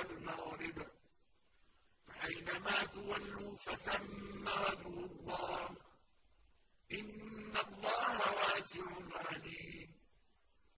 والمغرب فأينما تولوا فثم وجه الله. إن الله واسع عليم.